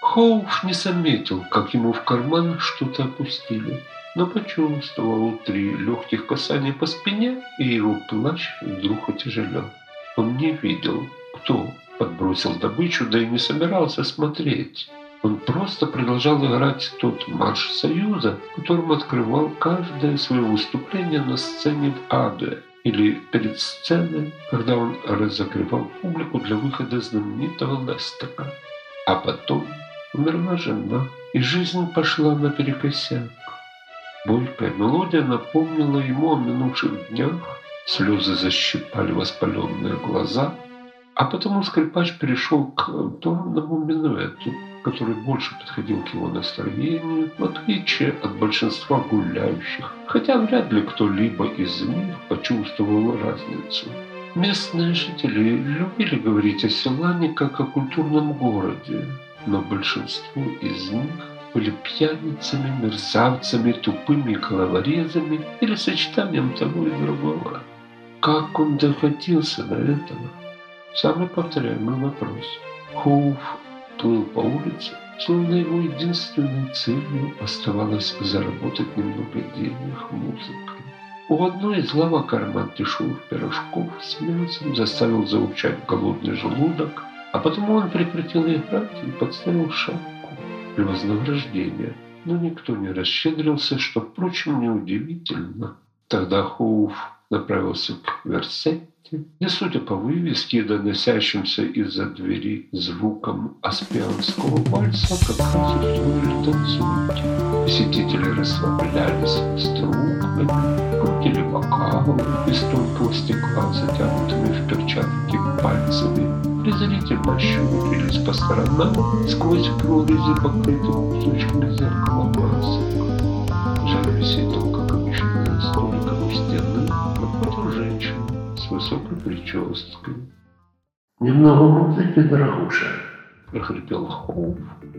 Хоуф не заметил, как ему в карман что-то опустили, но почувствовал три легких касания по спине, и его плащ вдруг отяжелел. Он не видел, кто подбросил добычу, да и не собирался смотреть. Он просто продолжал играть тот марш Союза, которым открывал каждое свое выступление на сцене в Адуэ или перед сценой, когда он разогревал публику для выхода знаменитого Лестера. А потом умерла жена, и жизнь пошла наперекосяк. Бойкая мелодия напомнила ему о минувших днях, слезы защипали воспаленные глаза, а потом скрипач перешел к тонному минуэту, который больше подходил к его настроению, в отличие от большинства гуляющих, хотя вряд ли кто-либо из них почувствовал разницу. Местные жители любили говорить о Селане как о культурном городе, но большинство из них были пьяницами, мерзавцами, тупыми головорезами или сочетанием того и другого. Как он докатился до этого? Самый повторяемый вопрос. Хоуф плыл по улице, словно его единственной целью оставалось заработать немного денег музыкой. У одной из лавок аромат дешевых пирожков с мясом заставил заурчать голодный желудок, а потом он прекратил играть и подставил шапку для вознаграждения. Но никто не расщедрился, что, впрочем, неудивительно. Тогда Хоуф направился к Версетте, где, судя по вывеске, доносящимся из-за двери звуком аспианского вальса, как раз устроили танцульки. Посетители расслаблялись струнками, крутили бокалы из тонкого стекла, затянутыми пальцами, презрительно щурились по сторонам сквозь прорези, покрытых кусочками зеркала масок. Жалюзи только помещенные столиком у стены, напротив женщины с высокой прической. «Немного музыки, дорогуша!» – прохрипел Хоуф,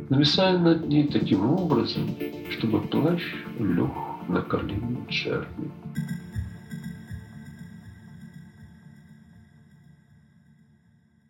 нависая над ней таким образом, чтобы плащ лег на колени Джерми.